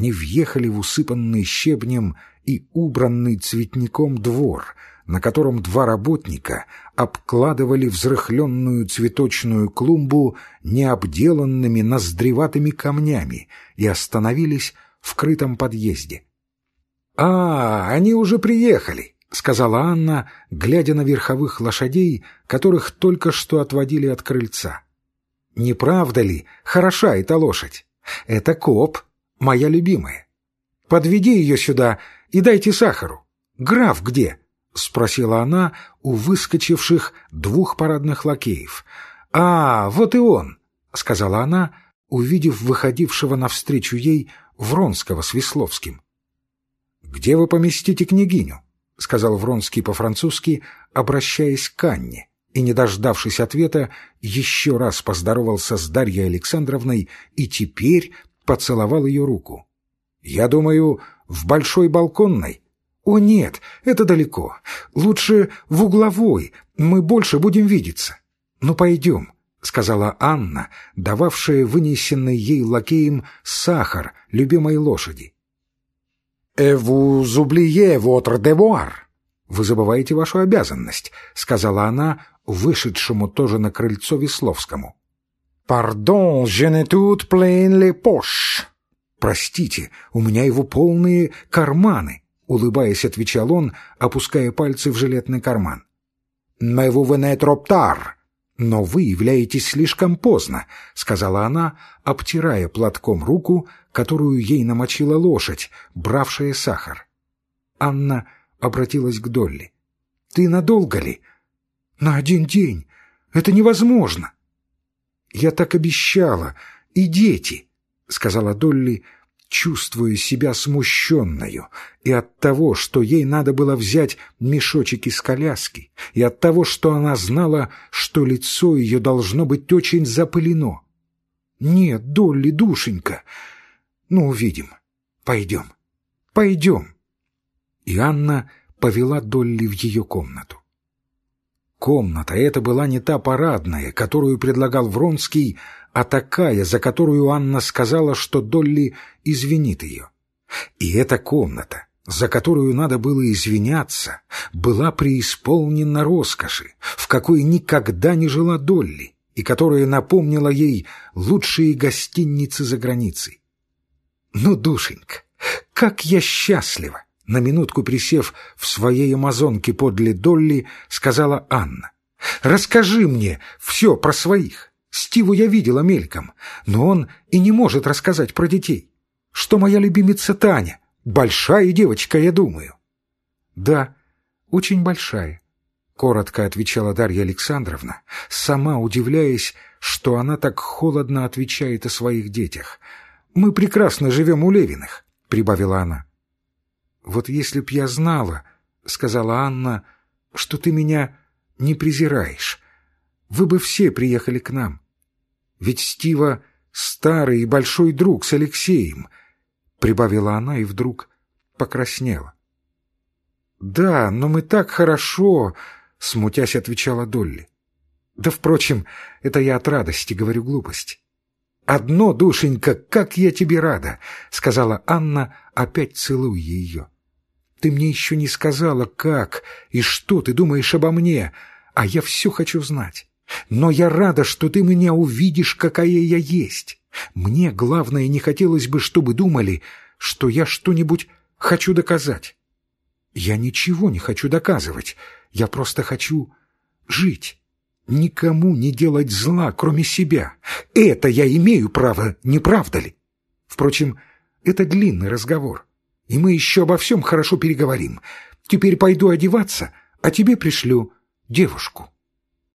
они въехали в усыпанный щебнем и убранный цветником двор, на котором два работника обкладывали взрыхленную цветочную клумбу необделанными ноздреватыми камнями и остановились в крытом подъезде. «А, они уже приехали!» — сказала Анна, глядя на верховых лошадей, которых только что отводили от крыльца. «Не правда ли, хороша эта лошадь? Это коп, моя любимая. Подведи ее сюда и дайте сахару. Граф где?» — спросила она у выскочивших двух парадных лакеев. «А, вот и он!» — сказала она, увидев выходившего навстречу ей Вронского с Весловским. «Где вы поместите княгиню?» — сказал Вронский по-французски, обращаясь к Анне, и, не дождавшись ответа, еще раз поздоровался с Дарьей Александровной и теперь поцеловал ее руку. «Я думаю, в большой балконной?» «О, нет, это далеко. Лучше в угловой, мы больше будем видеться. Ну, пойдем». — сказала Анна, дававшая вынесенный ей лакеем сахар любимой лошади. «Et vous oubliez votre devoir?» «Вы забываете вашу обязанность», — сказала она вышедшему тоже на крыльцо Весловскому. «Pardon, je ne tout plein les poches». «Простите, у меня его полные карманы», — улыбаясь, отвечал он, опуская пальцы в жилетный карман. «Mais vous venez trop tard», «Но вы являетесь слишком поздно», — сказала она, обтирая платком руку, которую ей намочила лошадь, бравшая сахар. Анна обратилась к Долли. «Ты надолго ли?» «На один день. Это невозможно». «Я так обещала. И дети», — сказала Долли, — чувствуя себя смущенную и от того, что ей надо было взять мешочек из коляски, и от того, что она знала, что лицо ее должно быть очень запылено. «Нет, Долли, душенька, ну, увидим. Пойдем, пойдем». И Анна повела Долли в ее комнату. Комната эта была не та парадная, которую предлагал Вронский, а такая, за которую Анна сказала, что Долли извинит ее. И эта комната, за которую надо было извиняться, была преисполнена роскоши, в какой никогда не жила Долли, и которая напомнила ей лучшие гостиницы за границей. «Ну, душенька, как я счастлива!» На минутку присев в своей амазонке подле Долли, сказала Анна. «Расскажи мне все про своих. Стиву я видела мельком, но он и не может рассказать про детей. Что моя любимица Таня? Большая девочка, я думаю. Да, очень большая, — коротко отвечала Дарья Александровна, сама удивляясь, что она так холодно отвечает о своих детях. «Мы прекрасно живем у Левиных», — прибавила она. «Вот если б я знала, — сказала Анна, — что ты меня не презираешь, вы бы все приехали к нам. Ведь Стива — старый и большой друг с Алексеем, — прибавила она и вдруг покраснела. — Да, но мы так хорошо, — смутясь отвечала Долли. — Да, впрочем, это я от радости говорю глупость. «Одно, душенька, как я тебе рада!» — сказала Анна, опять целуя ее. «Ты мне еще не сказала, как и что ты думаешь обо мне, а я все хочу знать. Но я рада, что ты меня увидишь, какая я есть. Мне, главное, не хотелось бы, чтобы думали, что я что-нибудь хочу доказать. Я ничего не хочу доказывать. Я просто хочу жить. Никому не делать зла, кроме себя. Это я имею право, не правда ли? Впрочем, это длинный разговор, и мы еще обо всем хорошо переговорим. Теперь пойду одеваться, а тебе пришлю девушку.